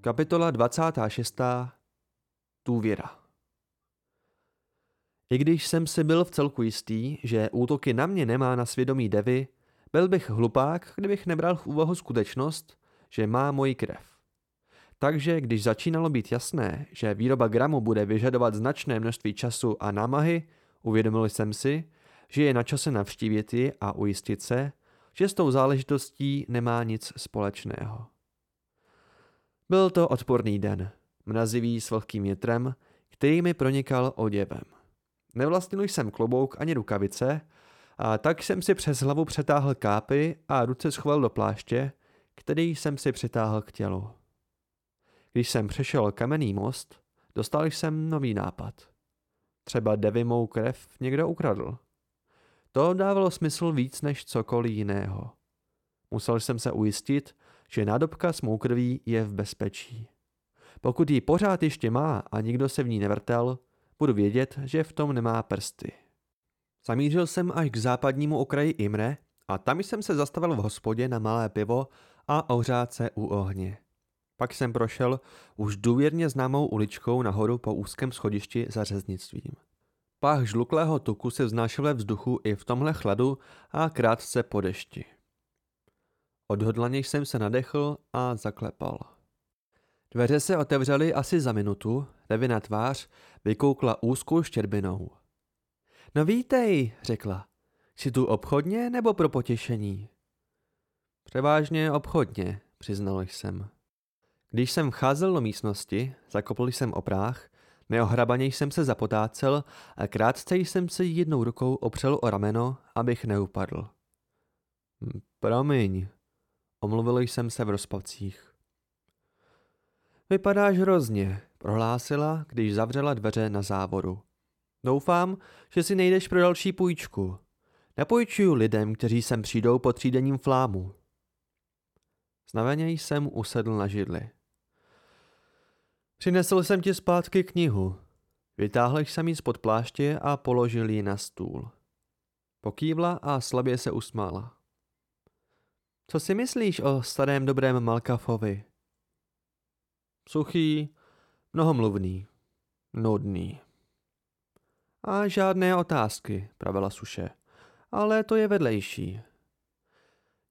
Kapitola 26. Důvěra I když jsem si byl v celku jistý, že útoky na mě nemá na svědomí Devy, byl bych hlupák, kdybych nebral v úvahu skutečnost, že má moji krev. Takže když začínalo být jasné, že výroba gramu bude vyžadovat značné množství času a námahy, uvědomil jsem si, že je na čase navštívit ji a ujistit se, že s tou záležitostí nemá nic společného. Byl to odporný den, mrazivý s vlhkým větrem, který mi pronikal oděvem. Nevlastnil jsem klobouk ani rukavice, a tak jsem si přes hlavu přetáhl kápy a ruce schoval do pláště, který jsem si přitáhl k tělu. Když jsem přešel kamenný most, dostal jsem nový nápad. Třeba Devi mou krev někdo ukradl. To dávalo smysl víc než cokoliv jiného. Musel jsem se ujistit, že nádobka s mou krví je v bezpečí. Pokud ji pořád ještě má a nikdo se v ní nevrtel, budu vědět, že v tom nemá prsty. Zamířil jsem až k západnímu okraji Imre a tam jsem se zastavil v hospodě na malé pivo a ohřát u ohně. Pak jsem prošel už důvěrně známou uličkou nahoru po úzkém schodišti za řeznictvím. Pách žluklého tuku se vznášel ve vzduchu i v tomhle chladu a krátce po dešti. Odhodlaně jsem se nadechl a zaklepal. Dveře se otevřely asi za minutu, Levina tvář vykoukla úzkou štěrbinou. No vítej, řekla. Jsi tu obchodně nebo pro potěšení? Převážně obchodně, přiznal jsem. Když jsem vcházel do místnosti, zakopl jsem opráh, neohrabaně jsem se zapotácel a krátce jsem se jednou rukou opřel o rameno, abych neupadl. Hm, promiň, omluvil jsem se v rozpacích. Vypadáš hrozně, prohlásila, když zavřela dveře na závodu. Doufám, že si nejdeš pro další půjčku. Nepůjčuju lidem, kteří sem přijdou pod třídením flámu. Znaveně jsem usedl na židli. Přinesl jsem ti zpátky knihu. Vytáhl jsem ji spod pláště a položil ji na stůl. Pokývla a slabě se usmála. Co si myslíš o starém dobrém Malkafovi? Suchý, mnohomluvný, nudný. A žádné otázky, pravila Suše. Ale to je vedlejší.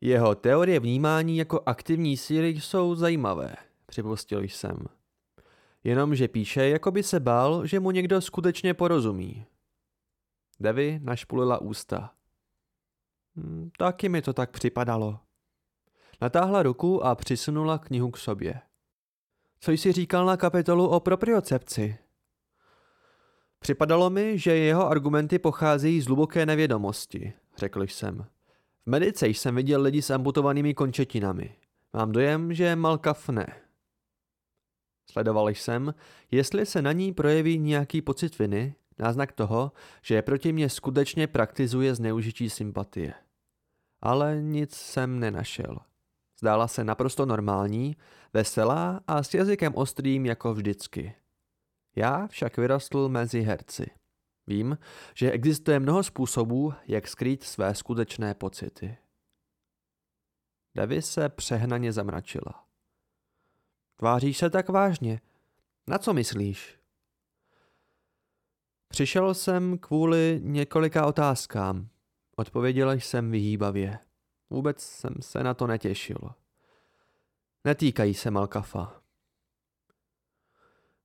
Jeho teorie vnímání jako aktivní síly jsou zajímavé, připustil jsem. Jenomže píše, jako by se bál, že mu někdo skutečně porozumí. Devi našpulila ústa. Hm, taky mi to tak připadalo. Natáhla ruku a přisunula knihu k sobě. Co jsi říkal na kapitolu o propriocepci? Připadalo mi, že jeho argumenty pocházejí z hluboké nevědomosti, řekl jsem. V medice jsem viděl lidi s amputovanými končetinami. Mám dojem, že Malkaf ne. Sledoval jsem, jestli se na ní projeví nějaký pocit viny, náznak toho, že proti mě skutečně praktizuje zneužití sympatie. Ale nic jsem nenašel. Zdála se naprosto normální, veselá a s jazykem ostrým jako vždycky. Já však vyrostl mezi herci. Vím, že existuje mnoho způsobů, jak skrýt své skutečné pocity. Devi se přehnaně zamračila. Tváříš se tak vážně. Na co myslíš? Přišel jsem kvůli několika otázkám. Odpověděl jsem vyhýbavě. Vůbec jsem se na to netěšil. Netýkají se Malkafa.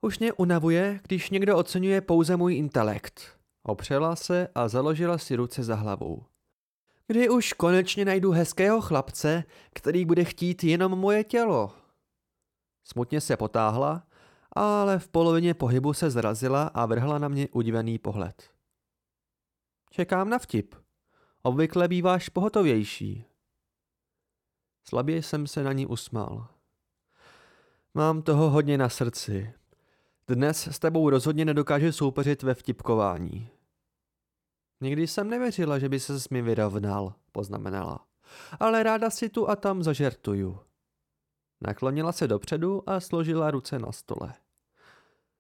Už mě unavuje, když někdo oceňuje pouze můj intelekt. Opřela se a založila si ruce za hlavou. Kdy už konečně najdu hezkého chlapce, který bude chtít jenom moje tělo? Smutně se potáhla, ale v polovině pohybu se zrazila a vrhla na mě udivený pohled. Čekám na vtip. Obvykle býváš pohotovější. Slabě jsem se na ní usmál. Mám toho hodně na srdci. Dnes s tebou rozhodně nedokáže soupeřit ve vtipkování. Nikdy jsem nevěřila, že by se s mi vyrovnal, poznamenala. Ale ráda si tu a tam zažertuju. Naklonila se dopředu a složila ruce na stole.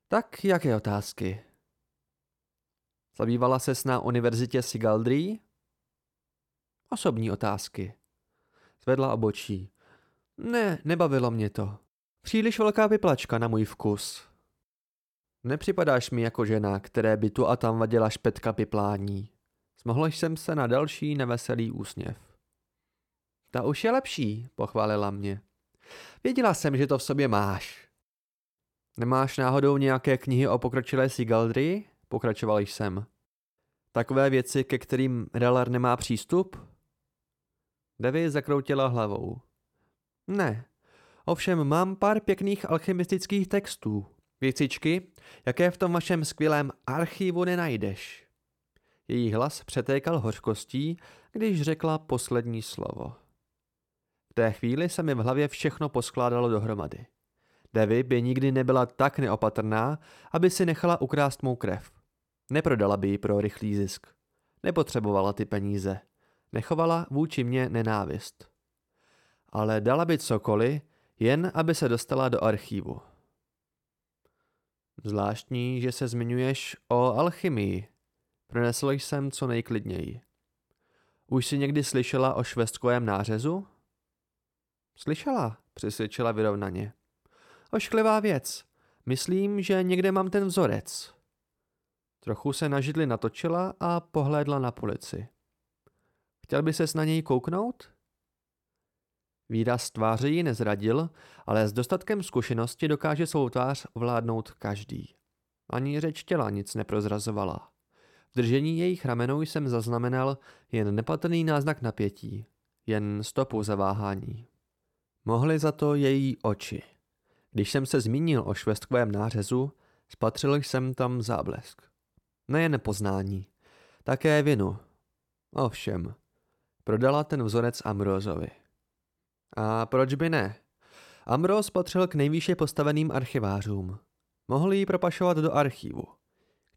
Tak jaké otázky? Zabývala se na univerzitě Sigaldry? Osobní otázky. Zvedla obočí. Ne, nebavilo mě to. Příliš velká vyplačka na můj vkus. Nepřipadáš mi jako žena, které by tu a tam vadila špetka piplání. Smohl jsem se na další neveselý úsměv. Ta už je lepší, pochválila mě. Věděla jsem, že to v sobě máš. Nemáš náhodou nějaké knihy o pokročilé Sigaldry? Pokračoval jsem. Takové věci, ke kterým Relar nemá přístup? Devi zakroutila hlavou. Ne, ovšem mám pár pěkných alchemistických textů. Věcičky, jaké v tom vašem skvělém archivu nenajdeš. Její hlas přetékal hořkostí, když řekla poslední slovo. Té chvíli se mi v hlavě všechno poskládalo dohromady. Devi by nikdy nebyla tak neopatrná, aby si nechala ukrást mou krev. Neprodala by ji pro rychlý zisk. Nepotřebovala ty peníze. Nechovala vůči mně nenávist. Ale dala by cokoliv, jen aby se dostala do archívu. Zvláštní, že se zmiňuješ o alchymii. Pronesl jsem co nejklidněji. Už jsi někdy slyšela o švestkovém nářezu? Slyšela, přesvědčila vyrovnaně. Ošklivá věc. Myslím, že někde mám ten vzorec. Trochu se na židli natočila a pohlédla na polici. Chtěl by ses na něj kouknout? Výraz tváře ji nezradil, ale s dostatkem zkušenosti dokáže svou tvář ovládnout každý. Ani řeč těla nic neprozrazovala. V držení jejich ramenou jsem zaznamenal jen nepatrný náznak napětí, jen stopu zaváhání. Mohly za to její oči. Když jsem se zmínil o švestkovém nářezu, spatřil jsem tam záblesk. Nejen poznání, také vinu. Ovšem, prodala ten vzorec Ambrozovi. A proč by ne? Ambrose patřil k nejvýše postaveným archivářům. Mohli ji propašovat do archivu.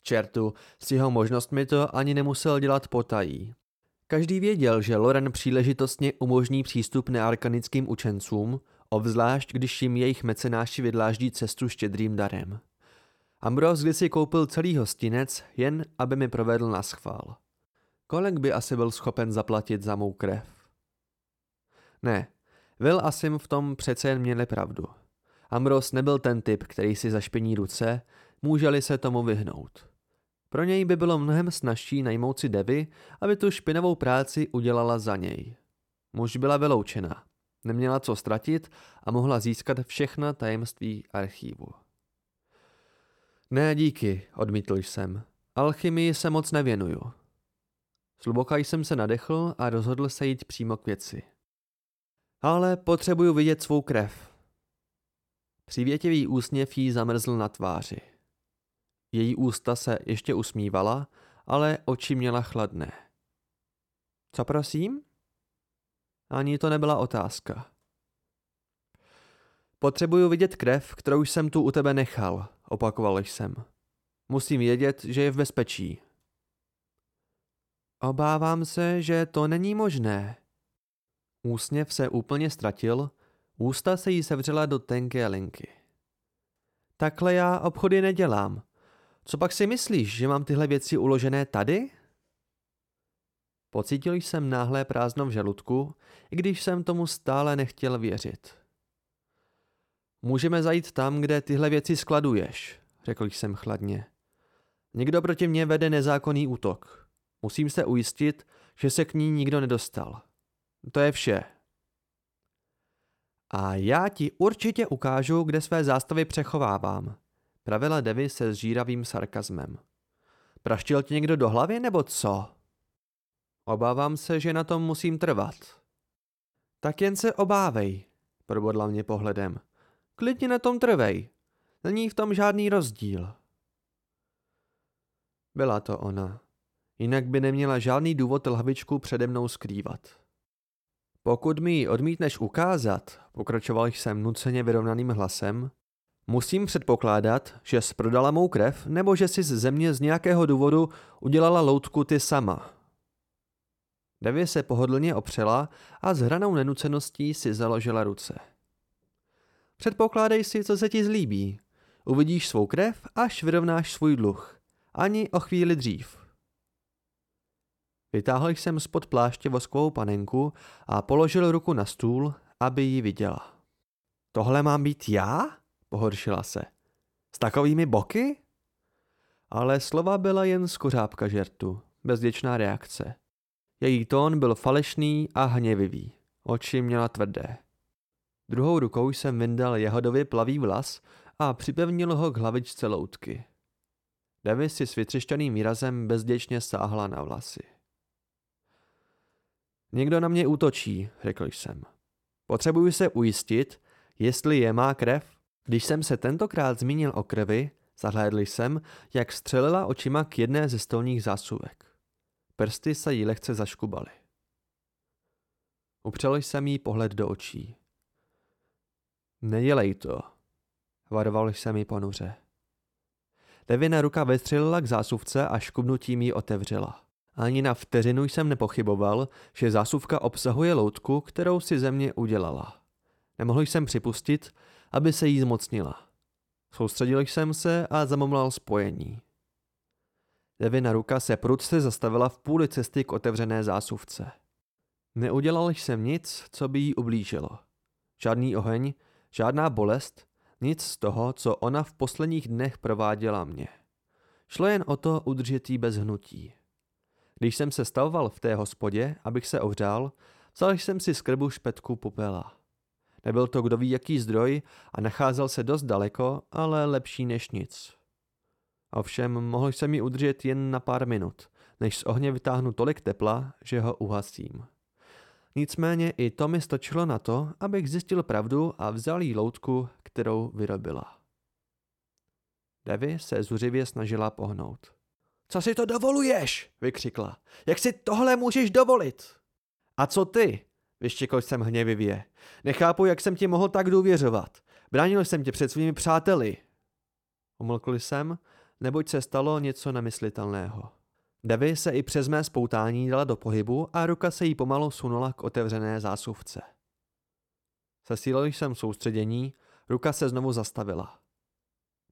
čertu, s jeho možnostmi to ani nemusel dělat potají. Každý věděl, že Loren příležitostně umožní přístup nearkanickým učencům, obzvlášť když jim jejich mecenáši vydláždí cestu štědrým darem. Ambrose kdysi koupil celý hostinec, jen aby mi provedl na schvál. Kolik by asi byl schopen zaplatit za mou krev? Ne, Will a Sim v tom přece jen měli pravdu. Ambrose nebyl ten typ, který si zašpiní ruce, můželi se tomu vyhnout. Pro něj by bylo mnohem snažší najmout si Devi, aby tu špinavou práci udělala za něj. Muž byla vyloučena, neměla co ztratit a mohla získat všechna tajemství archívu. Ne, díky, odmítl jsem. Alchymii se moc nevěnuju. Zluboka jsem se nadechl a rozhodl se jít přímo k věci. Ale potřebuju vidět svou krev. Přivětivý úsměv jí zamrzl na tváři. Její ústa se ještě usmívala, ale oči měla chladné. Co prosím? Ani to nebyla otázka. Potřebuju vidět krev, kterou jsem tu u tebe nechal, opakoval jsem. Musím vědět, že je v bezpečí. Obávám se, že to není možné. Úsměv se úplně ztratil, ústa se jí sevřela do tenké linky. Takhle já obchody nedělám. Co pak si myslíš, že mám tyhle věci uložené tady? Pocítil jsem náhlé prázdno v žaludku, i když jsem tomu stále nechtěl věřit. Můžeme zajít tam, kde tyhle věci skladuješ, řekl jsem chladně. Někdo proti mně vede nezákonný útok. Musím se ujistit, že se k ní nikdo nedostal. To je vše. A já ti určitě ukážu, kde své zástavy přechovávám, pravila Devi se zžíravým sarkazmem. Praštil ti někdo do hlavy nebo co? Obávám se, že na tom musím trvat. Tak jen se obávej, probodla mě pohledem. Klidně na tom trvej. Není v tom žádný rozdíl. Byla to ona. Jinak by neměla žádný důvod lhavičku přede mnou skrývat. Pokud mi ji odmítneš ukázat, pokračoval jsem nuceně vyrovnaným hlasem, musím předpokládat, že jsi prodala mou krev, nebo že jsi z země z nějakého důvodu udělala loutku ty sama. Devě se pohodlně opřela a s hranou nenuceností si založila ruce. Předpokládej si, co se ti zlíbí. Uvidíš svou krev, až vyrovnáš svůj dluh. Ani o chvíli dřív. Vytáhl jsem spod pláště voskovou panenku a položil ruku na stůl, aby ji viděla. Tohle mám být já? Pohoršila se. S takovými boky? Ale slova byla jen z kořápka žertu, bezděčná reakce. Její tón byl falešný a hněvivý. Oči měla tvrdé. Druhou rukou jsem vyndal jahodově plavý vlas a připevnil ho k hlavičce loutky. Devi si s vytřešťaným výrazem bezděčně sáhla na vlasy. Někdo na mě útočí, řekl jsem. Potřebuji se ujistit, jestli je má krev. Když jsem se tentokrát zmínil o krvi, zahlédl jsem, jak střelila očima k jedné ze stolních zásuvek. Prsty se jí lehce zaškubaly. Upřel jsem jí pohled do očí. Nedělej to, varoval jsem jí ponuře. Devina ruka vystřelila k zásuvce a škubnutím ji otevřela. Ani na vteřinu jsem nepochyboval, že zásuvka obsahuje loutku, kterou si země udělala. Nemohl jsem připustit, aby se jí zmocnila. Soustředil jsem se a zamomlal spojení. Devina ruka se prudce zastavila v půli cesty k otevřené zásuvce. Neudělal jsem nic, co by jí ublížilo. Žádný oheň, žádná bolest, nic z toho, co ona v posledních dnech prováděla mě. Šlo jen o to udržet jí bez hnutí. Když jsem se stavoval v té hospodě, abych se ohřál, vzal jsem si z krbu špetku popela. Nebyl to kdo ví jaký zdroj a nacházel se dost daleko, ale lepší než nic. Ovšem mohl jsem ji udržet jen na pár minut, než z ohně vytáhnu tolik tepla, že ho uhasím. Nicméně i to mi stačilo na to, abych zjistil pravdu a vzal jí loutku, kterou vyrobila. Devi se zuřivě snažila pohnout. Co si to dovoluješ? vykřikla. Jak si tohle můžeš dovolit? A co ty? Vyštěkl jsem hněvivě. Nechápu, jak jsem ti mohl tak důvěřovat. Bránil jsem tě před svými přáteli. Umlkl jsem, neboť se stalo něco nemyslitelného. Devi se i přes mé spoutání dala do pohybu a ruka se jí pomalu sunula k otevřené zásuvce. Sesílil jsem soustředění, ruka se znovu zastavila.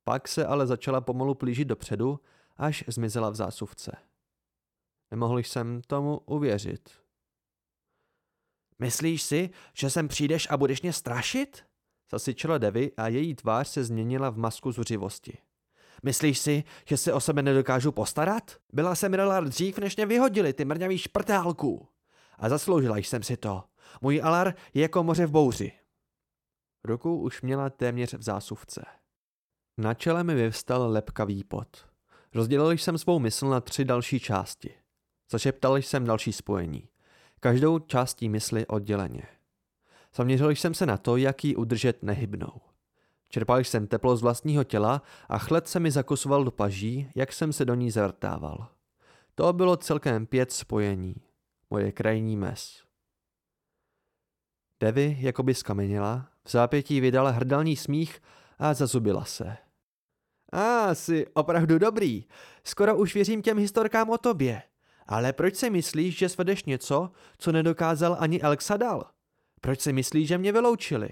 Pak se ale začala pomalu plížit dopředu, až zmizela v zásuvce. Nemohl jsem tomu uvěřit. Myslíš si, že sem přijdeš a budeš mě strašit? Zasyčela Devi a její tvář se změnila v masku zuřivosti. Myslíš si, že se o sebe nedokážu postarat? Byla jsem Relar dřív, než mě vyhodili, ty mrňavý šprtálku. A zasloužila jsem si to. Můj alar je jako moře v bouři. Ruku už měla téměř v zásuvce. Na čele mi vyvstal lepkavý pot. Rozdělil jsem svou mysl na tři další části. Zašeptal jsem další spojení. Každou částí mysli odděleně. Zaměřil jsem se na to, jak ji udržet nehybnou. Čerpal jsem teplo z vlastního těla a chled se mi zakosoval do paží, jak jsem se do ní zavrtával. To bylo celkem pět spojení. Moje krajní mes. Devi jakoby skamenila, v zápětí vydala hrdelní smích a zazubila se. A, ah, jsi opravdu dobrý. Skoro už věřím těm historkám o tobě. Ale proč si myslíš, že svedeš něco, co nedokázal ani Elxadal? Proč si myslíš, že mě vyloučili?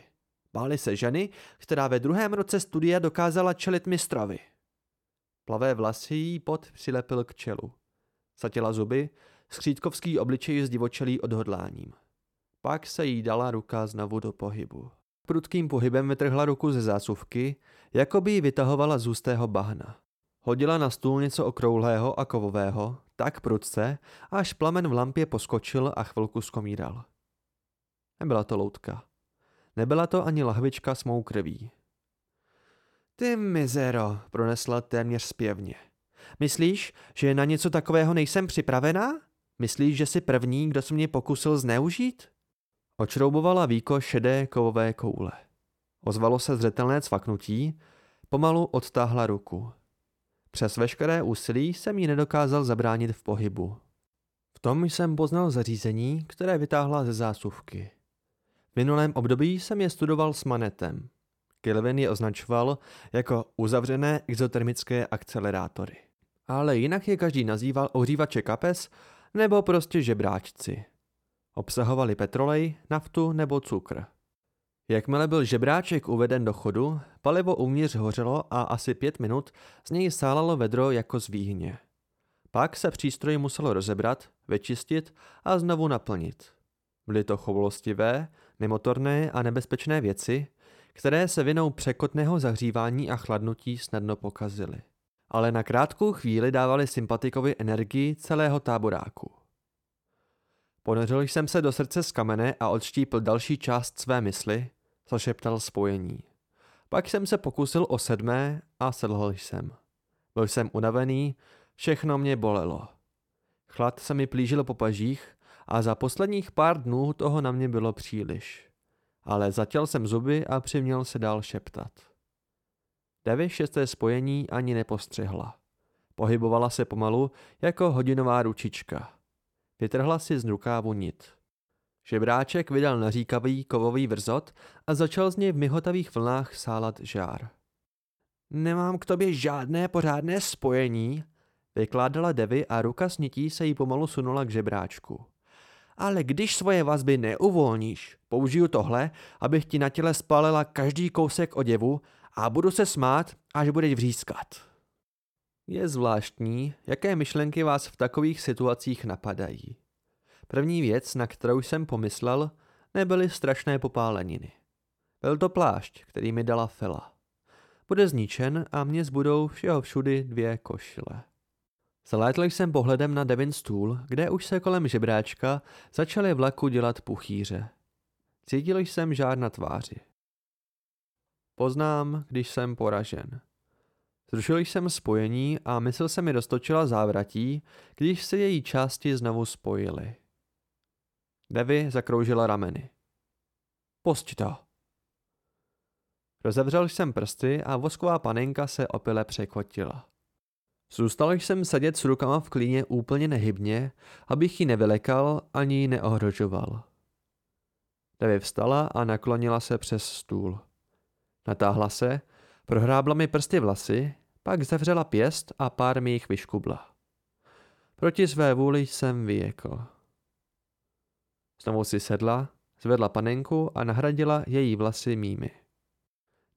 Báli se ženy, která ve druhém roce studia dokázala čelit mistrovi. Plavé vlasy jí pod přilepil k čelu. Zatěla zuby, skřítkovský obličej zdivočelý odhodláním. Pak se jí dala ruka znovu do pohybu. Prudkým pohybem vytrhla ruku ze zásuvky, jako by ji vytahovala z ústého bahna. Hodila na stůl něco okrouhlého a kovového, tak prudce, až plamen v lampě poskočil a chvilku skomíral. Nebyla to loutka. Nebyla to ani lahvička s mou krví. Ty mizero, pronesla téměř zpěvně. Myslíš, že na něco takového nejsem připravená? Myslíš, že jsi první, kdo se mě pokusil zneužít? Očroubovala víko šedé kovové koule. Ozvalo se zřetelné cvaknutí, pomalu odtáhla ruku. Přes veškeré úsilí jsem jí nedokázal zabránit v pohybu. V tom jsem poznal zařízení, které vytáhla ze zásuvky. V minulém období jsem je studoval s manetem. Kelvin je označoval jako uzavřené exotermické akcelerátory. Ale jinak je každý nazýval ohřívače kapes nebo prostě žebráčci. Obsahovali petrolej, naftu nebo cukr. Jakmile byl žebráček uveden do chodu, palivo uvnitř hořelo a asi pět minut z něj sálalo vedro jako z výhně. Pak se přístroj muselo rozebrat, vyčistit a znovu naplnit. Byly to choulostivé, nemotorné a nebezpečné věci, které se vinou překotného zahřívání a chladnutí snadno pokazily. Ale na krátkou chvíli dávali sympatikovi energii celého táboráku. Ponořil jsem se do srdce z kamene a odštípl další část své mysli, zašeptal spojení. Pak jsem se pokusil o sedmé a sedl jsem. Byl jsem unavený, všechno mě bolelo. Chlad se mi plížil po pažích a za posledních pár dnů toho na mě bylo příliš. Ale zatěl jsem zuby a přiměl se dál šeptat. Devi šesté spojení ani nepostřehla. Pohybovala se pomalu jako hodinová ručička. Vytrhla si z rukávu nit. Žebráček vydal naříkavý kovový vrzot a začal z něj v myhotavých vlnách sálat žár. Nemám k tobě žádné pořádné spojení, vykládala Devi a ruka s nití se jí pomalu sunula k žebráčku. Ale když svoje vazby neuvolníš, použiju tohle, abych ti na těle spálila každý kousek oděvu a budu se smát, až budeš vřískat. Je zvláštní, jaké myšlenky vás v takových situacích napadají. První věc, na kterou jsem pomyslel, nebyly strašné popáleniny. Byl to plášť, který mi dala Fela. Bude zničen a mě zbudou všeho všudy dvě košile. Zalétl jsem pohledem na Devin stůl, kde už se kolem žebráčka začaly vlaku dělat puchýře. Cítil jsem žár na tváři. Poznám, když jsem poražen. Zrušil jsem spojení a mysl se mi roztočila závratí, když se její části znovu spojily. Devi zakroužila rameny. Posti to. Rozevřel jsem prsty a vosková panenka se opile překotila. Zůstal jsem sedět s rukama v klíně úplně nehybně, abych ji nevylekal ani ji neohrožoval. Devi vstala a naklonila se přes stůl. Natáhla se, prohrábla mi prsty vlasy, pak zavřela pěst a pár mi jich vyškubla. Proti své vůli jsem vyjekl. Znovu si sedla, zvedla panenku a nahradila její vlasy mými.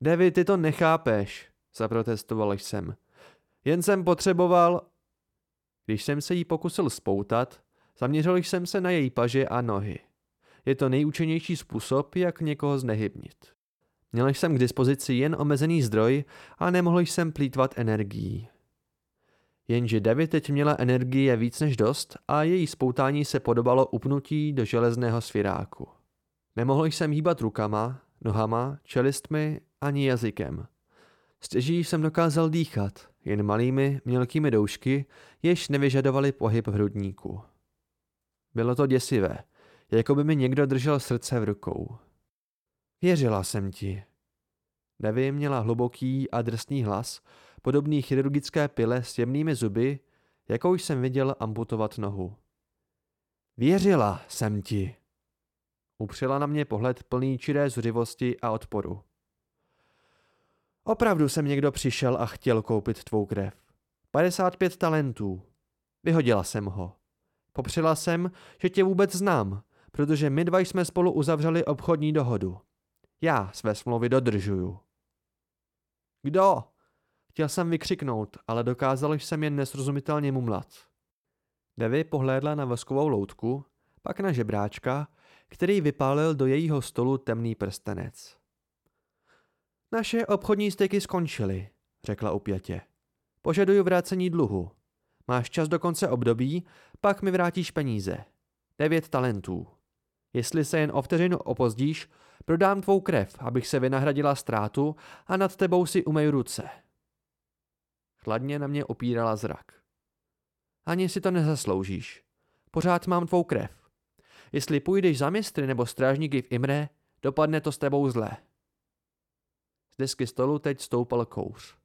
Devi, ty to nechápeš, zaprotestoval jsem. Jen jsem potřeboval... Když jsem se jí pokusil spoutat, zaměřil jsem se na její paže a nohy. Je to nejúčinnější způsob, jak někoho znehybnit. Měl jsem k dispozici jen omezený zdroj a nemohl jsem plítvat energií. Jenže Devi teď měla energie víc než dost a její spoutání se podobalo upnutí do železného sviráku. Nemohl jsem hýbat rukama, nohama, čelistmi ani jazykem. Stěží jsem dokázal dýchat, jen malými, mělkými doušky, jež nevyžadovaly pohyb v hrudníku. Bylo to děsivé, jako by mi někdo držel srdce v rukou. Věřila jsem ti. Devi měla hluboký a drsný hlas, podobný chirurgické pile s jemnými zuby, jakou jsem viděl amputovat nohu. Věřila jsem ti. Upřela na mě pohled plný čiré zuřivosti a odporu. Opravdu jsem někdo přišel a chtěl koupit tvou krev. 55 talentů. Vyhodila jsem ho. Popřela jsem, že tě vůbec znám, protože my dva jsme spolu uzavřeli obchodní dohodu. Já své smlouvy dodržuju. Kdo? Chtěl jsem vykřiknout, ale dokázal jsem jen nesrozumitelně mumlat. Devi pohlédla na voskovou loutku, pak na žebráčka, který vypálil do jejího stolu temný prstenec. Naše obchodní styky skončily, řekla upětě. Požaduju vrácení dluhu. Máš čas do konce období, pak mi vrátíš peníze. Devět talentů. Jestli se jen o vteřinu opozdíš, prodám tvou krev, abych se vynahradila ztrátu a nad tebou si umej ruce. Chladně na mě opírala zrak. Ani si to nezasloužíš. Pořád mám tvou krev. Jestli půjdeš za mistry nebo strážníky v Imre, dopadne to s tebou zle. Z desky stolu teď stoupal kouř.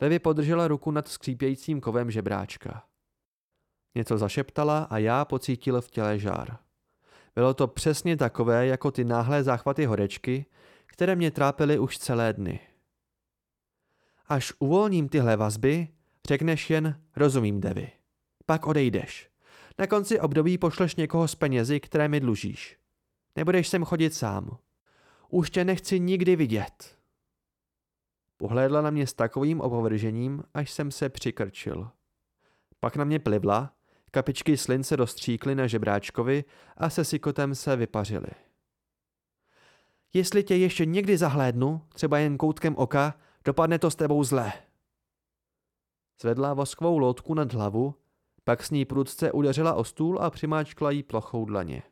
Levi podržela ruku nad skřípějícím kovem žebráčka. Něco zašeptala a já pocítil v těle žár. Bylo to přesně takové, jako ty náhlé záchvaty horečky, které mě trápily už celé dny. Až uvolním tyhle vazby, řekneš jen rozumím, Devi. Pak odejdeš. Na konci období pošleš někoho z penězi, které mi dlužíš. Nebudeš sem chodit sám. Už tě nechci nikdy vidět. Pohlédla na mě s takovým opovržením, až jsem se přikrčil. Pak na mě plivla, kapičky slin se dostříkly na žebráčkovi a se sikotem se vypařily. Jestli tě ještě někdy zahlédnu, třeba jen koutkem oka, dopadne to s tebou zle. Zvedla voskovou loutku nad hlavu, pak s ní prudce udeřila o stůl a přimáčkla jí plochou dlaně.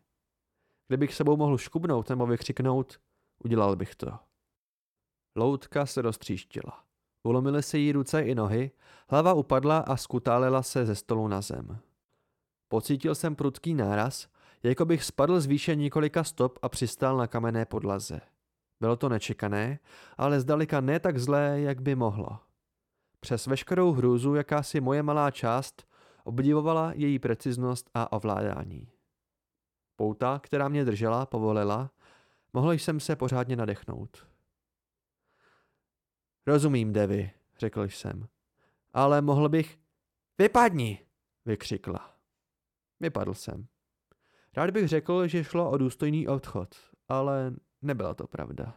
Kdybych sebou mohl škubnout nebo vykřiknout, udělal bych to. Loutka se roztříštila. Ulomily se jí ruce i nohy, hlava upadla a skutálela se ze stolu na zem. Pocítil jsem prudký náraz, jako bych spadl z výše několika stop a přistál na kamenné podlaze. Bylo to nečekané, ale zdaleka ne tak zlé, jak by mohlo. Přes veškerou hrůzu, jakási moje malá část, obdivovala její preciznost a ovládání. Pouta, která mě držela, povolila, mohl jsem se pořádně nadechnout. Rozumím, Devi, řekl jsem. Ale mohl bych... Vypadni, vykřikla. Vypadl jsem. Rád bych řekl, že šlo o důstojný odchod, ale nebyla to pravda.